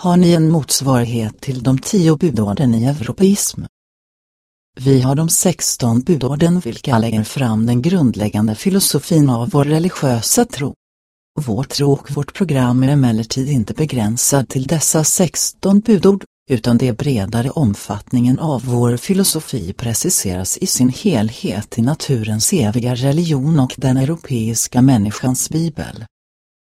Har ni en motsvarighet till de tio budorden i europeism? Vi har de 16 budorden vilka lägger fram den grundläggande filosofin av vår religiösa tro. Vår tro och vårt program är emellertid inte begränsad till dessa 16 budord, utan det bredare omfattningen av vår filosofi preciseras i sin helhet i naturens eviga religion och den europeiska människans bibel.